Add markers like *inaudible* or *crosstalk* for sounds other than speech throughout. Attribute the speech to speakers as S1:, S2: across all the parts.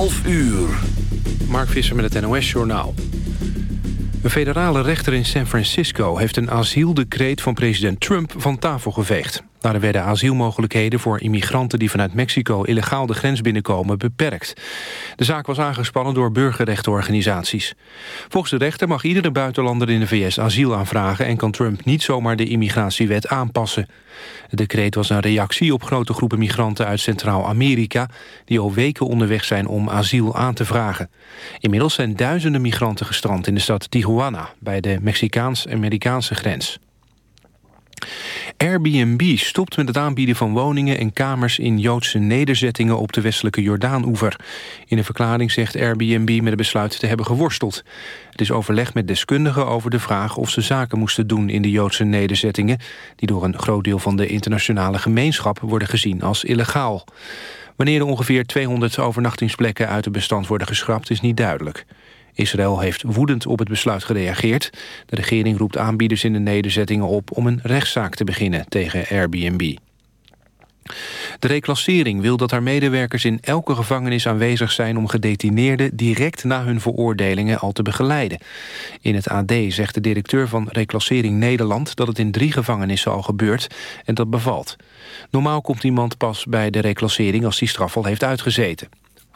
S1: 11 uur.
S2: Mark Visser met het NOS-journaal. Een federale rechter in San Francisco heeft een asieldecreet van president Trump van tafel geveegd. Daarin werden asielmogelijkheden voor immigranten die vanuit Mexico illegaal de grens binnenkomen beperkt. De zaak was aangespannen door burgerrechtenorganisaties. Volgens de rechter mag iedere buitenlander in de VS asiel aanvragen en kan Trump niet zomaar de immigratiewet aanpassen. Het decreet was een reactie op grote groepen migranten uit Centraal-Amerika die al weken onderweg zijn om asiel aan te vragen. Inmiddels zijn duizenden migranten gestrand in de stad Tijuana bij de Mexicaans-Amerikaanse grens. Airbnb stopt met het aanbieden van woningen en kamers in Joodse nederzettingen op de westelijke Jordaan-oever. In een verklaring zegt Airbnb met het besluit te hebben geworsteld. Het is overleg met deskundigen over de vraag of ze zaken moesten doen in de Joodse nederzettingen, die door een groot deel van de internationale gemeenschap worden gezien als illegaal. Wanneer er ongeveer 200 overnachtingsplekken uit het bestand worden geschrapt is niet duidelijk. Israël heeft woedend op het besluit gereageerd. De regering roept aanbieders in de nederzettingen op om een rechtszaak te beginnen tegen Airbnb. De reclassering wil dat haar medewerkers in elke gevangenis aanwezig zijn... om gedetineerden direct na hun veroordelingen al te begeleiden. In het AD zegt de directeur van Reclassering Nederland... dat het in drie gevangenissen al gebeurt en dat bevalt. Normaal komt iemand pas bij de reclassering als die straf al heeft uitgezeten.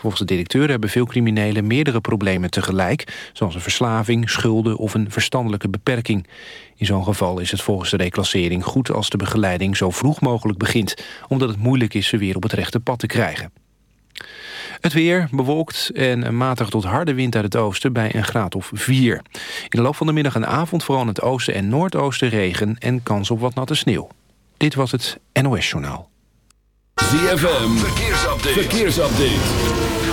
S2: Volgens de directeur hebben veel criminelen meerdere problemen tegelijk... zoals een verslaving, schulden of een verstandelijke beperking. In zo'n geval is het volgens de reclassering goed als de begeleiding zo vroeg mogelijk begint... omdat het moeilijk is ze weer op het rechte pad te krijgen. Het weer bewolkt en een matig tot harde wind uit het oosten bij een graad of 4. In de loop van de middag en avond vooral in het oosten en noordoosten regen... en kans op wat natte sneeuw. Dit was het NOS Journaal.
S1: ZFM, verkeersupdate. verkeersupdate.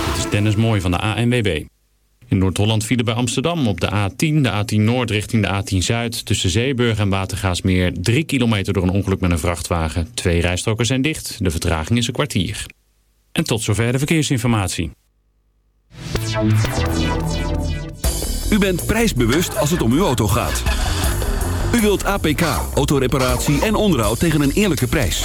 S3: Het is Dennis Mooi van de ANWB. In Noord-Holland vielen bij Amsterdam op de A10, de A10 Noord richting de A10 Zuid... tussen Zeeburg en Watergaasmeer 3 kilometer door een ongeluk met een vrachtwagen. Twee rijstroken zijn dicht, de vertraging is een kwartier. En tot zover de verkeersinformatie.
S1: U bent prijsbewust als het om uw auto gaat. U wilt APK, autoreparatie en onderhoud tegen een eerlijke prijs.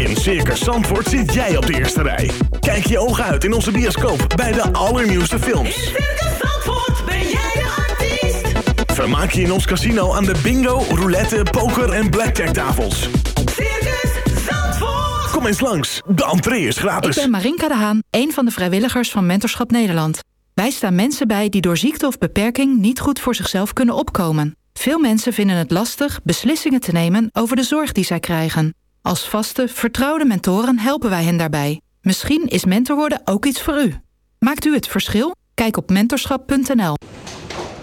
S4: In Circus Zandvoort zit jij op de eerste rij. Kijk je ogen uit in onze bioscoop bij de allernieuwste
S5: In
S4: films.
S5: Circus Zandvoort ben jij de artiest.
S4: Vermaak je in ons casino aan de bingo, roulette, poker en blackjack tafels.
S5: Circus Zandvoort.
S4: Kom eens langs, de entree is
S6: Ik
S4: gratis.
S6: ben Marinka de Haan, een van de vrijwilligers van Mentorschap Nederland. Wij staan mensen bij die door ziekte of beperking niet goed voor zichzelf kunnen opkomen. Veel mensen vinden het lastig beslissingen te nemen over de zorg die zij krijgen. Als vaste, vertrouwde mentoren helpen wij hen daarbij. Misschien is mentor worden ook iets voor u. Maakt u het verschil? Kijk op mentorschap.nl.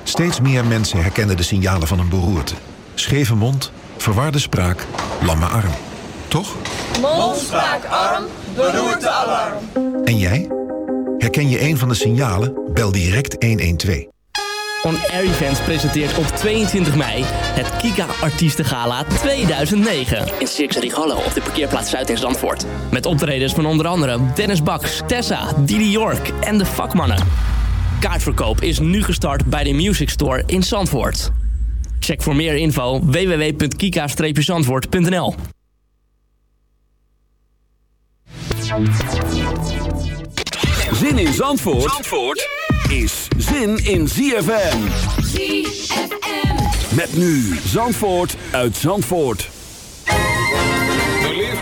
S7: Steeds meer mensen herkennen de signalen van een beroerte. Scheve mond, verwarde spraak, lamme arm. Toch?
S8: Mond, spraak, arm, beroerte, alarm.
S7: En jij? Herken je een van de signalen? Bel direct 112.
S9: On Air Events presenteert op 22 mei het Kika Artiestengala 2009. In Circus Rigallo op de parkeerplaats Zuid in Zandvoort. Met optredens van onder andere Dennis Baks, Tessa, Didi York en de vakmannen. Kaartverkoop is nu gestart bij de Music Store in Zandvoort. Check voor meer info www.kika-zandvoort.nl
S1: Zin in Zandvoort, Zandvoort is zin in ZFM.
S5: ZFM.
S1: Met nu Zandvoort uit Zandvoort.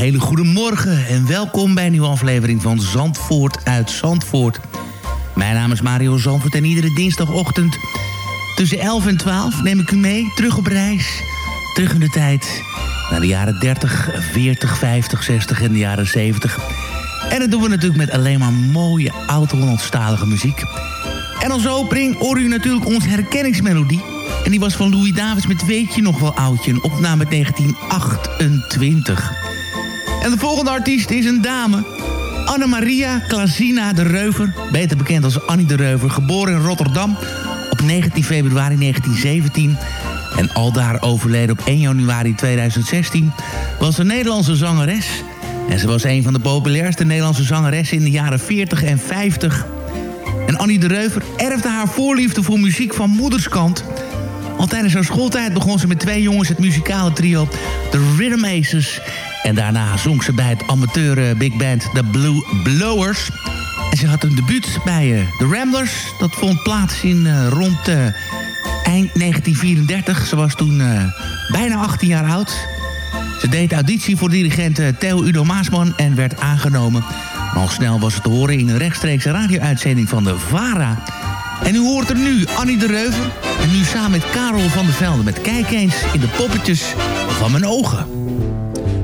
S10: hele goede morgen en welkom bij een nieuwe aflevering van Zandvoort uit Zandvoort. Mijn naam is Mario Zandvoort en iedere dinsdagochtend tussen 11 en 12 neem ik u mee terug op reis. Terug in de tijd naar de jaren 30, 40, 50, 60 en de jaren 70. En dat doen we natuurlijk met alleen maar mooie oud-Hollandstalige muziek. En als opening hoor u natuurlijk onze herkenningsmelodie. En die was van Louis Davids met Weet je nog wel oudje, een opname uit 1928. En de volgende artiest is een dame. Anne-Maria Klasina de Reuver, beter bekend als Annie de Reuver... geboren in Rotterdam op 19 februari 1917... en aldaar overleden op 1 januari 2016... was een Nederlandse zangeres. En ze was een van de populairste Nederlandse zangeressen... in de jaren 40 en 50. En Annie de Reuver erfde haar voorliefde voor muziek van moederskant... Al tijdens haar schooltijd begon ze met twee jongens het muzikale trio The Rhythm Aces. En daarna zong ze bij het amateur eh, big band The Blue Blowers. En ze had een debuut bij eh, The Ramblers. Dat vond plaats in eh, rond eind 1934. Ze was toen bijna 18 jaar oud. Ze deed auditie voor dirigent Theo Udo Maasman en werd aangenomen. Al snel was het te horen in een rechtstreekse radio-uitzending van de VARA. En u hoort er nu Annie de Reuver. En nu samen met Karel van der Velde met Kijk eens in de poppetjes van mijn ogen.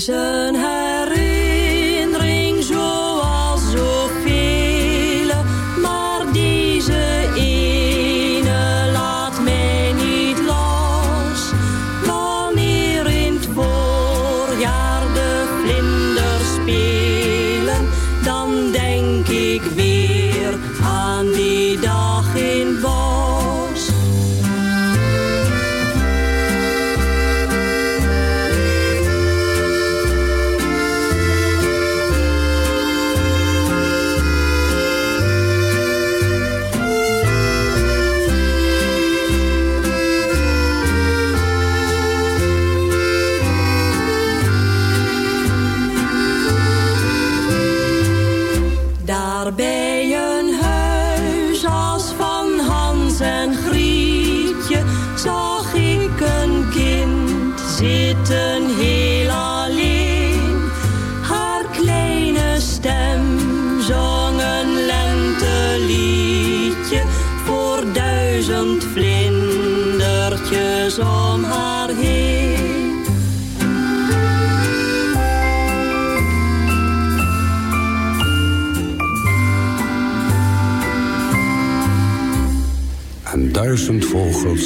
S11: Het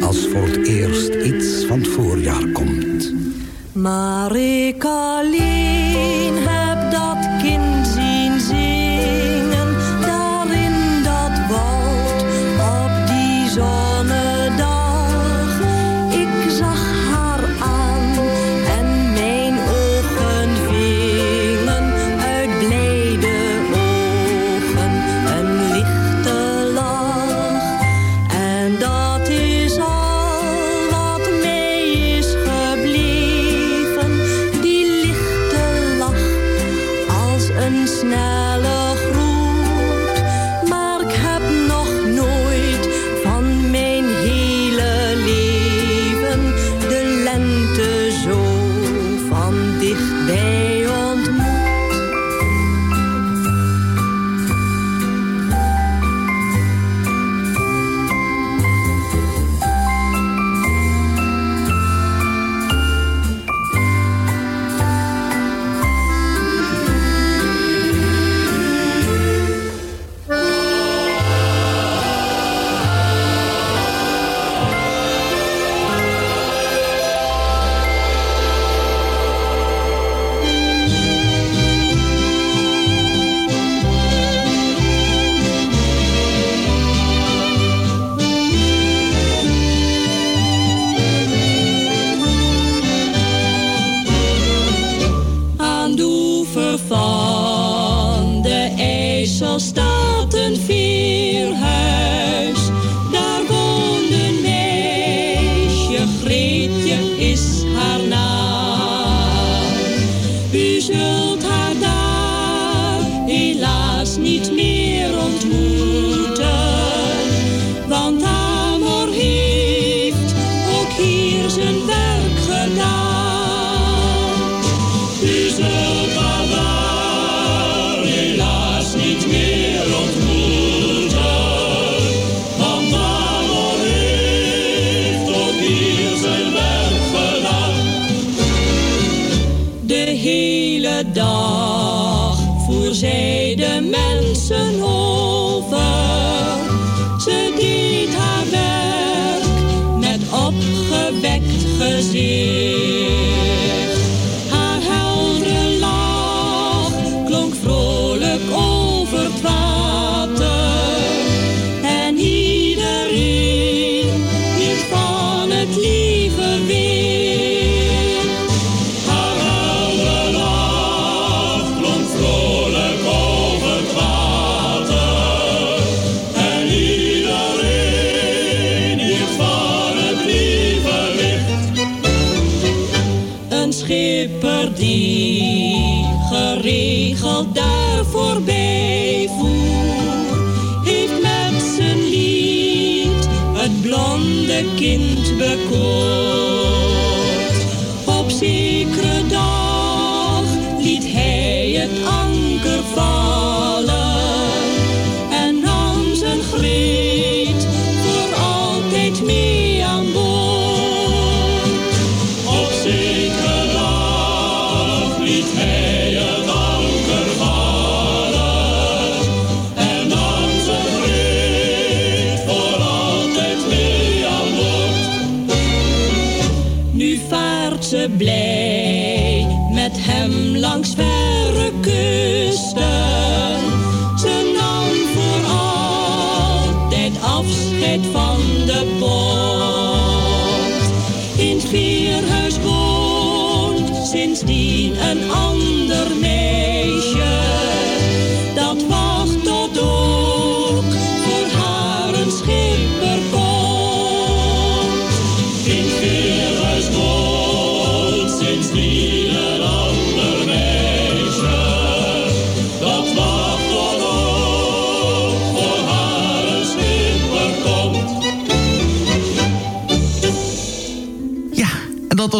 S12: als voor het eerst iets van het voorjaar komt.
S11: Marika ik langs verre kusten.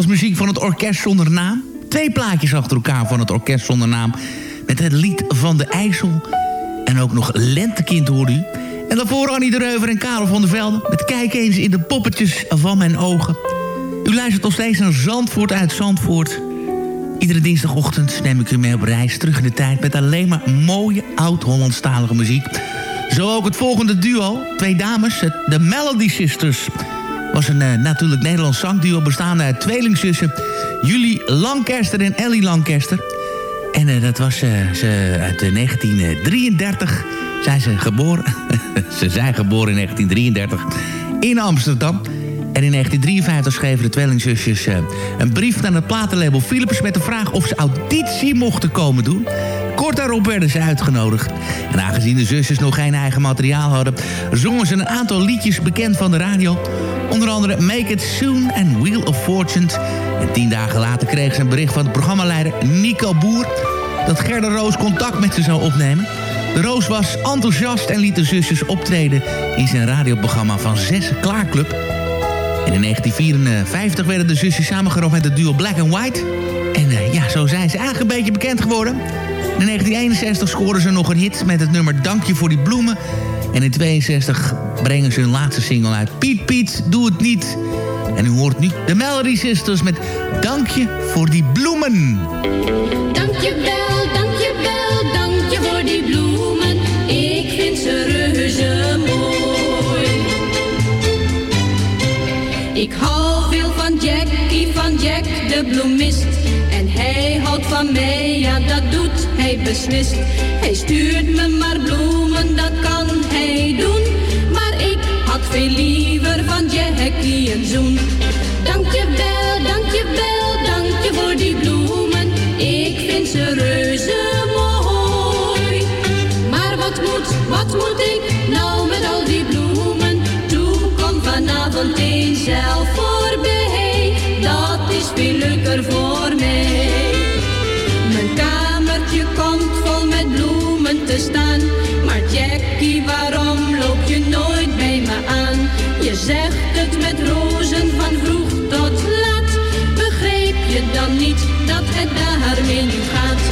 S10: muziek van het orkest zonder naam. Twee plaatjes achter elkaar van het orkest zonder naam. Met het lied van de IJssel. En ook nog Lentekind hoorde u. En daarvoor Annie de Reuver en Karel van der Velde. Met kijk eens in de poppetjes van mijn ogen. U luistert nog steeds naar Zandvoort uit Zandvoort. Iedere dinsdagochtend neem ik u mee op reis terug in de tijd... met alleen maar mooie oud-Hollandstalige muziek. Zo ook het volgende duo, twee dames, de Melody Sisters was een eh, natuurlijk Nederlands zangduo bestaande uit tweelingzussen... Julie Lancaster en Ellie Lancaster. En eh, dat was eh, ze uit eh, 1933 zijn ze geboren. *laughs* ze zijn geboren in 1933 in Amsterdam. En in 1953 schreven de tweelingzusjes een brief naar het platenlabel Philips... met de vraag of ze auditie mochten komen doen. Kort daarop werden ze uitgenodigd. En aangezien de zusjes nog geen eigen materiaal hadden... zongen ze een aantal liedjes bekend van de radio. Onder andere Make It Soon en Wheel of Fortunes. En tien dagen later kreeg ze een bericht van de programmaleider Nico Boer... dat Gerda Roos contact met ze zou opnemen. De Roos was enthousiast en liet de zusjes optreden... in zijn radioprogramma van Zes Klaarclub... In 1954 werden de zusjes samengeroofd met het duo Black and White. En eh, ja, zo zijn ze eigenlijk een beetje bekend geworden. In 1961 scoren ze nog een hit met het nummer Dank je voor die bloemen. En in 62 brengen ze hun laatste single uit. Piet Piet, doe het niet. En u hoort nu de Melody Sisters met Dank je voor die bloemen.
S11: Dankjewel, dankjewel, dank je voor die bloemen. Ik vind ze reuze mooi. Ik hou veel van Jackie, van Jack de bloemist. En hij houdt van mij, ja dat doet hij beslist. Hij stuurt me maar bloemen, dat kan hij doen. Maar ik had veel liever van Jackie een zoen. Dankjewel, dankjewel, dank je voor die bloemen. Ik vind ze reuze mooi. Maar wat moet, wat moet ik daarmee niet gaat?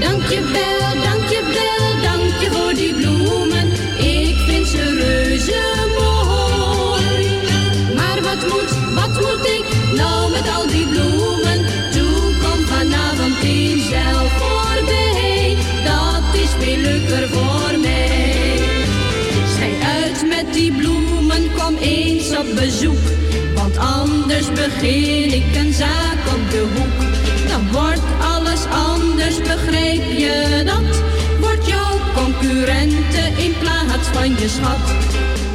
S11: Dankjewel, dankjewel, dank je voor die bloemen. Ik vind ze reuze mooi. Maar wat moet, wat moet ik nou met al die bloemen? Toe, kom vanavond eens zelf voorbij. Dat is veel leuker voor mij. Schij uit met die bloemen, kom eens op bezoek. Want anders begin ik een zaak op de hoek. Dan wordt van je schat.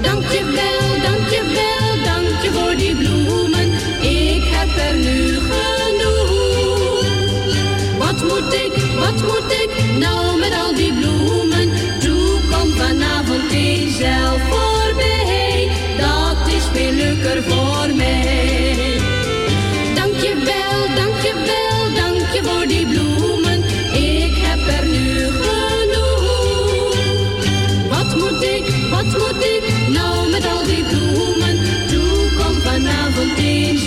S11: Dankjewel, dankjewel, dank je voor die bloemen. Ik heb er nu genoeg. Wat moet ik, wat moet ik nou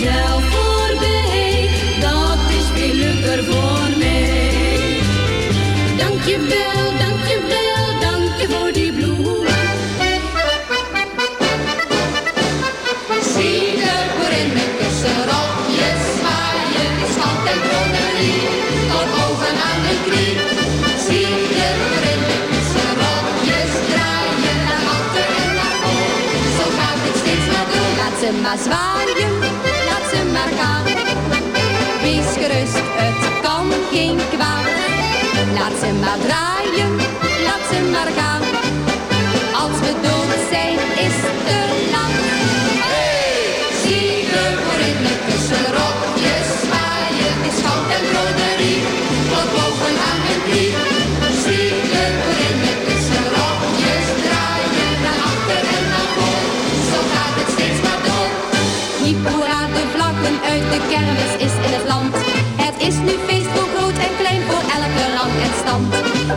S11: eens zelf voorbij. Dat is veel voor mij. Dankjewel, dankjewel, dank je voor die bloemen.
S5: Zie de boerinnen tussen rokjes zwaaien, is hand en broderie, tot boven aan de knie. Zie de boerinnen tussen rokjes draaien, naar achter en naar voor, zo gaat het steeds maar door.
S13: Laat ze maar zwaaien, geen kwaad. Laat ze maar draaien, laat ze maar gaan. Als we dood zijn, is het te laat.
S5: Zie de boerinnen tussen rokjes zwaaien, is goud en broderie, tot boven aan hun knie. Zie de boerinnen tussen rokjes draaien, naar achter en naar voor, zo gaat het steeds maar door.
S13: Hiep hoera, de vlaggen uit de kermis is in het land. Het is nu feest en stand.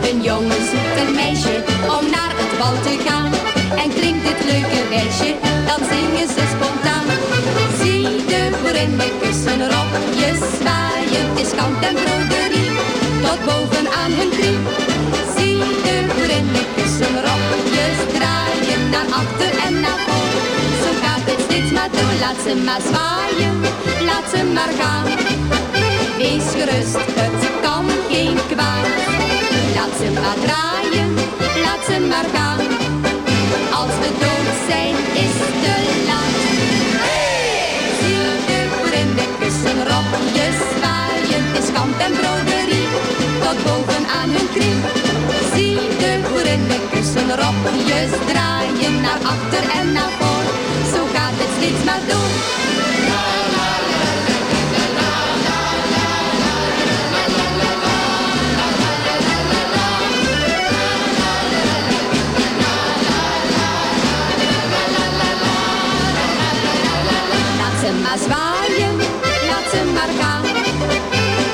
S13: Een jongen zoekt een meisje om naar het bal te gaan. En klinkt dit leuke reisje, dan zingen ze spontaan. Zie de boerinnen kussen rokjes zwaaien, het is kant en broderie, tot boven aan hun knie. Zie de boerinnen kussen rokjes draaien, naar achter en naar voor. Zo gaat het steeds maar door, laat ze maar zwaaien, laat ze maar gaan. Wees gerust, het Laat ze maar draaien, laat ze maar gaan. Als we dood zijn, is te laat. Hey! Ziel de vrienden kussen, rokjes zwaaien. Is kant en broderie, tot boven aan hun knie. Zie de vrienden kussen, rokjes draaien. Naar achter en naar voor, zo gaat het steeds maar door. Maar zwaaien, laat ze maar gaan.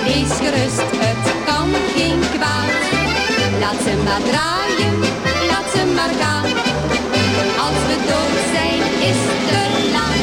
S13: Wees gerust, het kan geen kwaad. Laat ze maar draaien, laat ze maar gaan. Als we dood zijn, is te laat.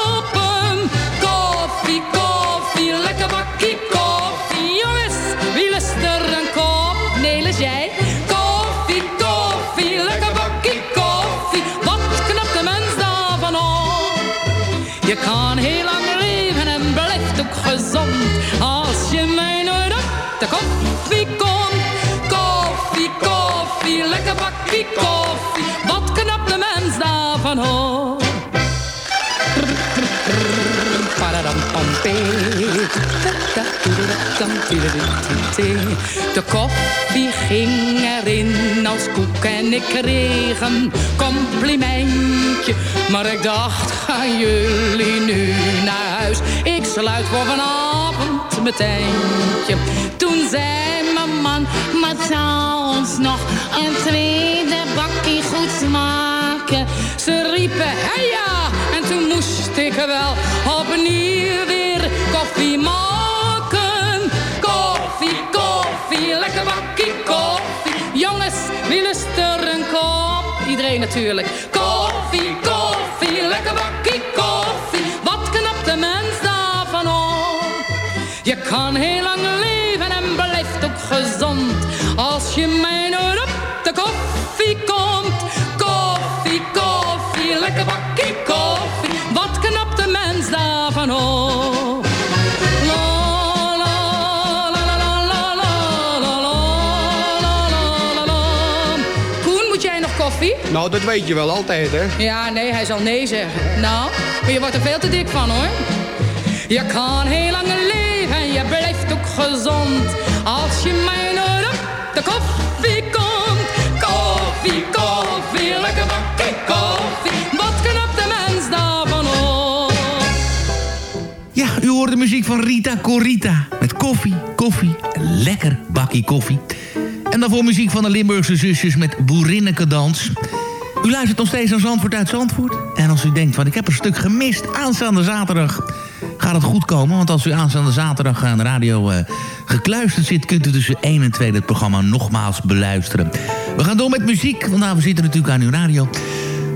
S14: De koffie ging erin als koek en ik kreeg een complimentje. Maar ik dacht, gaan jullie nu naar huis? Ik sluit voor vanavond mijn tentje. Toen zei mijn man, maar zou ons nog een tweede bakkie goed smaken? Ze riepen, ja, en toen moest ik wel Koffie, koffie, lekker bakkie koffie. Wat knapt de mens daarvan op? Je kan heel lang leven en blijft ook gezond. Als je mij nooit
S15: Nou, dat weet je wel altijd, hè?
S14: Ja, nee, hij zal nee zeggen. Nou, maar je wordt er veel te dik van, hoor. Je kan heel lang leven en je blijft ook gezond. Als je mij nooit op de koffie komt. Koffie, koffie, lekker bakkie koffie. Wat knapt de mens daarvan op?
S10: Ja, u hoort de muziek van Rita Corita. Met koffie, koffie, lekker bakkie koffie. En daarvoor muziek van de Limburgse zusjes met Boerinneke Dans. U luistert nog steeds aan Zandvoort uit Zandvoort. En als u denkt, van ik heb een stuk gemist aanstaande zaterdag... gaat het goed komen, want als u aanstaande zaterdag aan de radio eh, gekluisterd zit... kunt u tussen 1 en 2 het programma nogmaals beluisteren. We gaan door met muziek, want we zitten natuurlijk aan uw radio.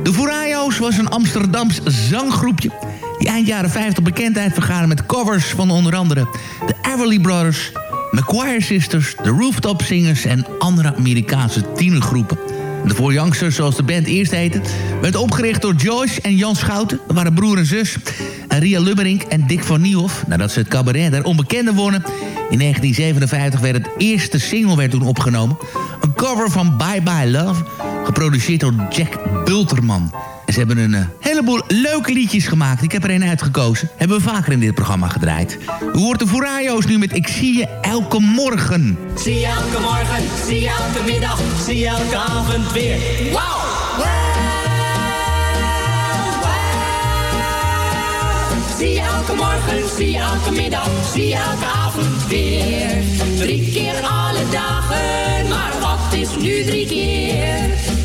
S10: De Furayo's was een Amsterdams zanggroepje... die eind jaren 50 bekendheid vergaren met covers van onder andere... de Everly Brothers, McQuire Sisters, de Rooftop Singers... en andere Amerikaanse tienergroepen. De Four Youngsters, zoals de band eerst heette... werd opgericht door Joyce en Jan Schouten. Dat waren broer en zus. En Ria Lubberink en Dick van Niehoff. Nadat ze het cabaret der onbekende wonnen... in 1957 werd het eerste single werd toen opgenomen. Een cover van Bye Bye Love... geproduceerd door Jack Bulterman... Ze hebben een uh, heleboel leuke liedjes gemaakt. Ik heb er een uitgekozen. Hebben we vaker in dit programma gedraaid. U hoort de Furayos nu met Ik zie je elke morgen.
S16: Zie je elke morgen, zie je elke middag, zie je elke avond weer. Wauw! Zie je elke morgen, zie je elke middag, zie je elke avond weer. Drie keer alle dagen, maar wat is nu drie keer?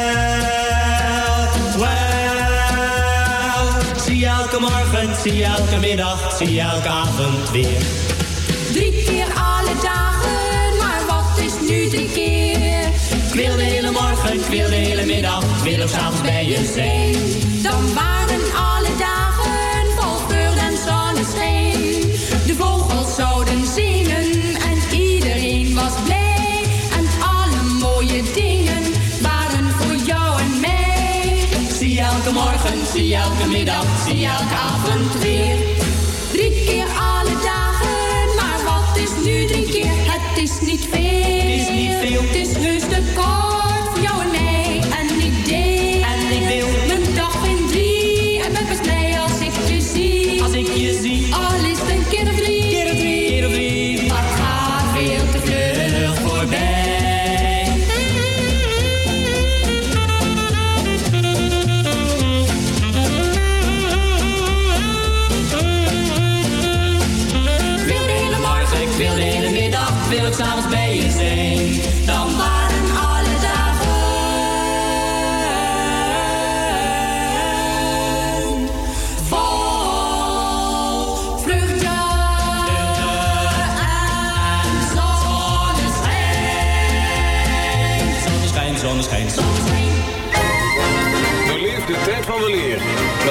S16: Elke morgen, zie je elke middag, zie je elke avond weer. Drie keer alle dagen, maar wat is nu drie keer? Ik wil de hele morgen, ik wil de hele middag, ik wil ook s'avonds bij je zijn. Dan waren zie je elke middag, zie je elke avond weer.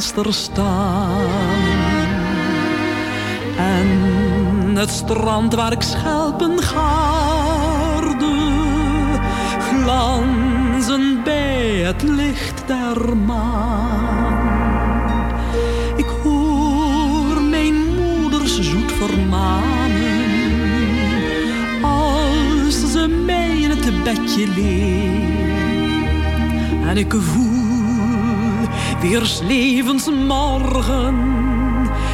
S17: staan. En het strand waar ik schelpen gaarde, glanzen bij het licht der maan. Ik hoor mijn moeders zoet vermanen, als ze mij in het bedje. En ik voel weer 's levens morgen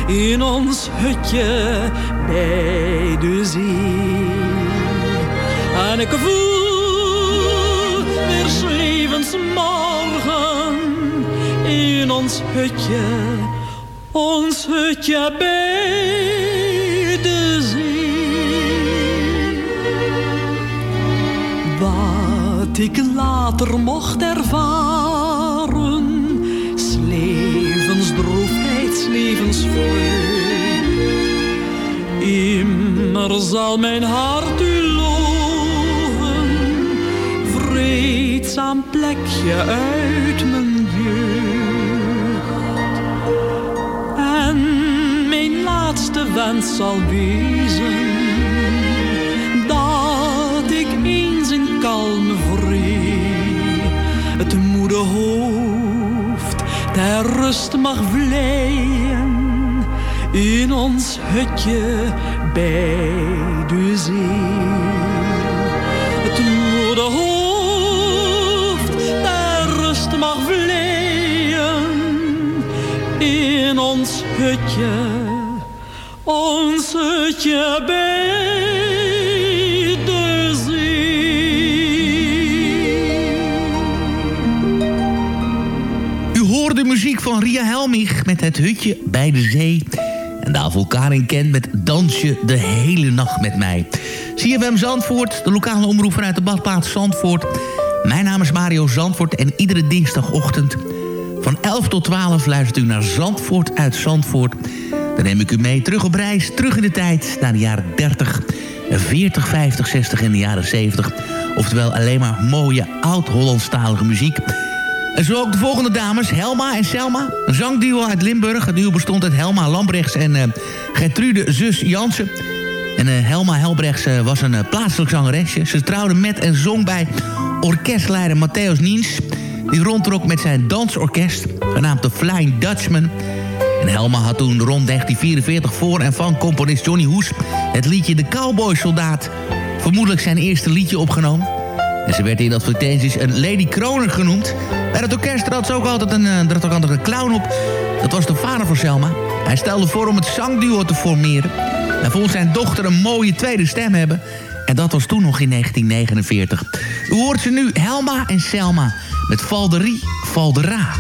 S17: in ons hutje bij de zee. En ik voel weer 's levens morgen in ons hutje, ons hutje bij de zee. Wat ik later mocht ervaren, levensdroefheid, 's levensvreugd. Immer zal mijn hart u loven, vreedzaam plekje uit mijn jeugd. En mijn laatste wens zal wezen, dat ik eens in kalme ter rust mag vleien in ons hutje bij de zee. Het moede hoofd ter rust mag vleien in ons hutje, ons hutje bij
S10: muziek van Ria Helmich met het hutje bij de zee. En daarvoor Karin Kent met Dansje de hele nacht met mij. CFM Zandvoort, de lokale omroep vanuit de badplaats Zandvoort. Mijn naam is Mario Zandvoort en iedere dinsdagochtend... van 11 tot 12 luistert u naar Zandvoort uit Zandvoort. Dan neem ik u mee terug op reis, terug in de tijd... naar de jaren 30, 40, 50, 60 en de jaren 70. Oftewel alleen maar mooie oud-Hollandstalige muziek... Zo ook de volgende dames, Helma en Selma. Een zangduo uit Limburg. Het duo bestond uit Helma Lambrechts en uh, Gertrude zus Jansen. En uh, Helma Helbrechts uh, was een plaatselijk zangeresje. Ze trouwde met en zong bij orkestleider Matthäus Niens... die rondtrok met zijn dansorkest, genaamd de Flying Dutchman. En Helma had toen rond 1944 voor en van componist Johnny Hoes... het liedje De Cowboy Soldaat, vermoedelijk zijn eerste liedje opgenomen... En ze werd in advertenties een Lady Kroner genoemd. Bij het orkest had ze ook altijd een, er had ook altijd een clown op. Dat was de vader van Selma. Hij stelde voor om het zangduo te formeren. Hij vond zijn dochter een mooie tweede stem hebben. En dat was toen nog in 1949. U hoort ze nu, Helma en Selma. Met Valderie, Valdera.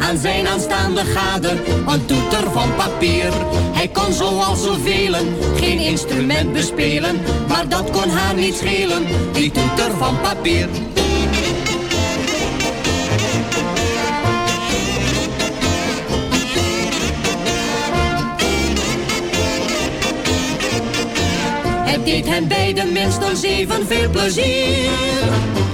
S8: Aan zijn aanstaande gade een toeter van papier. Hij kon zoals zoveel geen instrument bespelen, maar dat kon haar niet schelen, die toeter van papier. Het deed hen beiden minstens even veel plezier.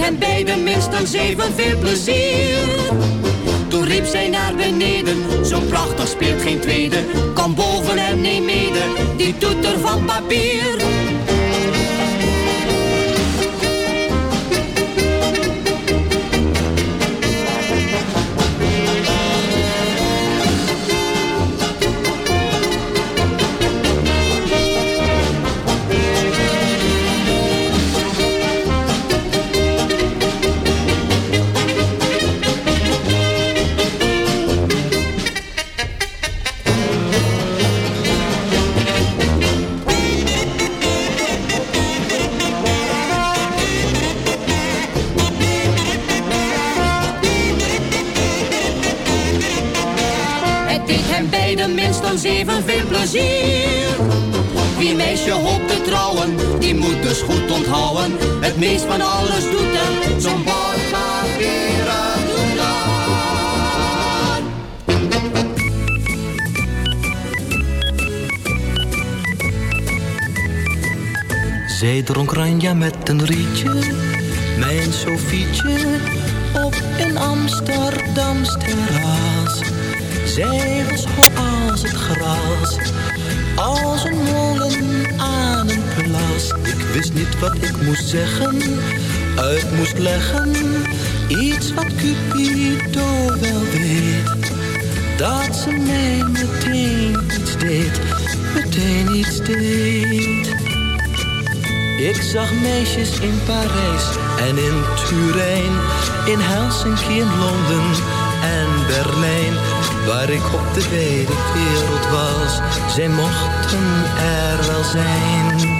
S8: Hen beiden minstens even veel plezier. Toen riep zij naar beneden, zo prachtig speelt geen tweede. Kom boven en neem mede, die toeter van papier. Het meest van alles doet er zo'n bordpapieren
S18: Zij dronk ranja met een rietje, mijn Sofietje, op een Amsterdams terras. Zij was als het gras, als een molen aan een plas. Ik wist niet wat ik moest zeggen, uit moest leggen. Iets wat Cupido wel weet, dat ze mij meteen iets deed, meteen iets deed. Ik zag meisjes in Parijs en in Turijn, in Helsinki, in Londen en Berlijn. Waar ik op de wereld was, zij mochten er wel zijn.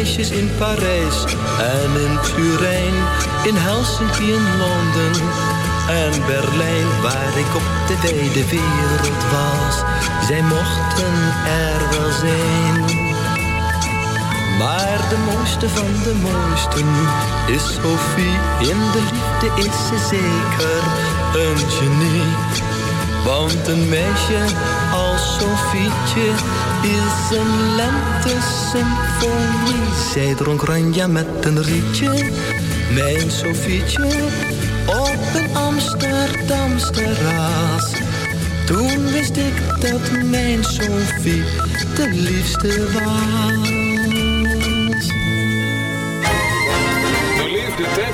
S18: Meisjes in Parijs en in Turijn, in Helsinki, in Londen en Berlijn, waar ik op de wijde wereld was. Zij mochten er wel zijn. Maar de mooiste van de mooisten is Sophie. In de liefde is ze zeker een genie. Want een meisje als Sofietje is een lente-symfonie. Zij dronk ranja met een rietje, mijn Sofietje, op een Amsterdams terras. Toen wist ik dat mijn Sofie de liefste was.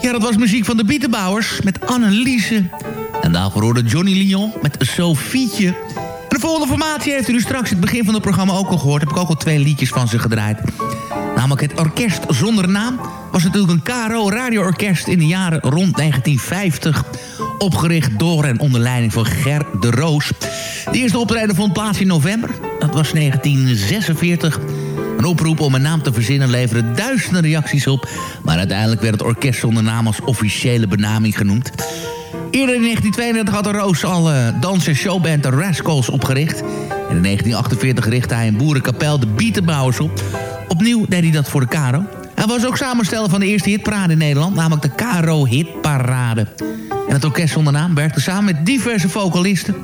S10: Ja, dat was muziek van de Bietenbouwers met Anneliese. En daarvoor hoorde Johnny Lyon met Sofietje. De volgende formatie heeft u nu straks het begin van het programma ook al gehoord. Heb ik ook al twee liedjes van ze gedraaid. Namelijk het Orkest Zonder Naam. Was natuurlijk een KRO radioorkest in de jaren rond 1950. Opgericht door en onder leiding van Ger de Roos. De eerste optreden vond plaats in november. Dat was 1946. Een oproep om een naam te verzinnen leverde duizenden reacties op. Maar uiteindelijk werd het orkest zonder naam als officiële benaming genoemd. Eerder in 1932 had de Roos al uh, dans- en showband de Rascals opgericht. En in 1948 richtte hij een boerenkapel de Bietenbouwers op. Opnieuw deed hij dat voor de Caro. Hij was ook samensteller van de eerste hitparade in Nederland, namelijk de Caro Hitparade. En het orkest zonder naam werkte samen met diverse vocalisten...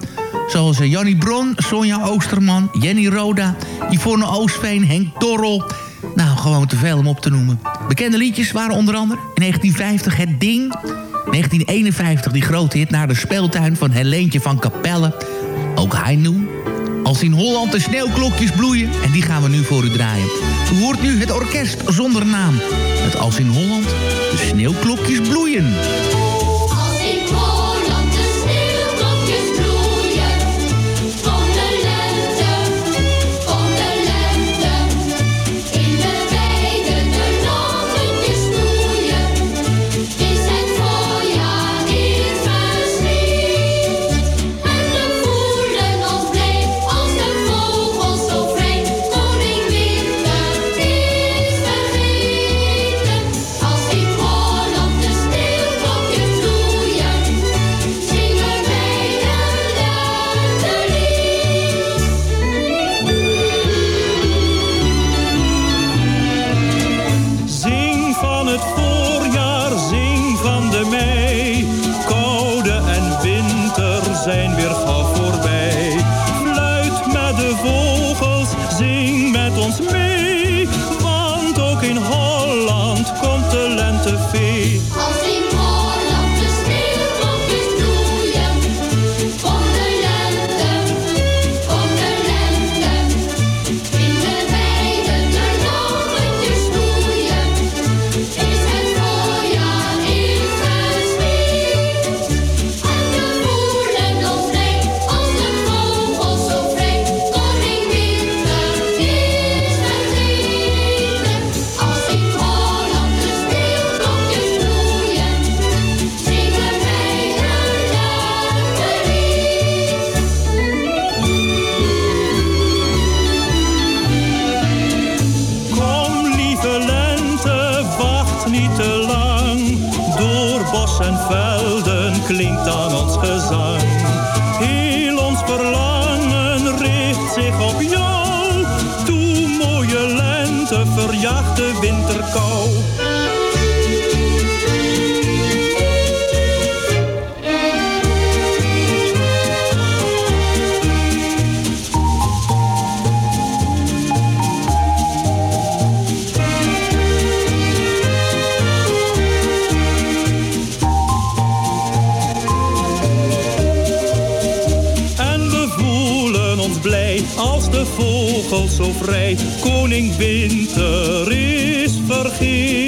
S10: zoals eh, Jannie Bron, Sonja Oosterman, Jenny Roda... Yvonne Oostveen, Henk Dorrel... Nou, gewoon te veel om op te noemen. Bekende liedjes waren onder andere in 1950 Het Ding... 1951 die grote hit naar de speeltuin van Helentje van Capelle. Ook hij noem. Als in Holland de sneeuwklokjes bloeien. En die gaan we nu voor u draaien. U hoort nu het orkest zonder naam. Het Als in Holland de sneeuwklokjes bloeien.
S19: Vogels zo vrij. Koning Winter is
S20: vergeten.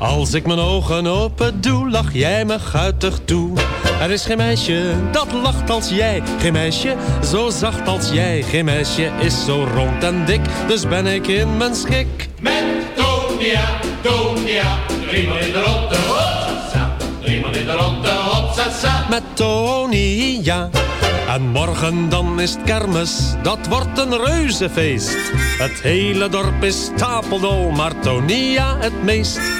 S21: Als ik mijn ogen open doe, lach jij me guitig toe. Er is geen meisje dat lacht als jij. Geen meisje zo zacht als jij. Geen meisje is zo rond en dik, dus ben ik in mijn schik.
S22: Met Tonia, Tonia, driemaal in de ronde. Hopsasa, driemaal in de ronde. Hopsasa.
S21: Met Tonia. En morgen dan is het kermis, dat wordt een reuzefeest. Het hele dorp is stapeldol, maar Tonia het meest.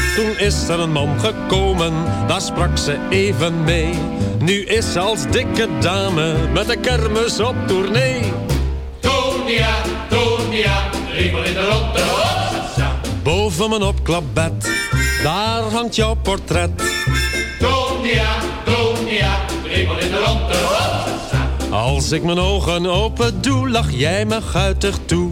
S21: Toen is er een man gekomen, daar sprak ze even mee. Nu is ze als dikke dame met de kermis op tournee.
S22: Tonia, Tonia, driemaal in de ronde. Hopsasa.
S21: Boven mijn opklapbed, daar hangt jouw portret.
S22: Tonia, Tonia, driemaal in de ronde. Hopsasa.
S21: Als ik mijn ogen open doe, lach jij me guitig toe.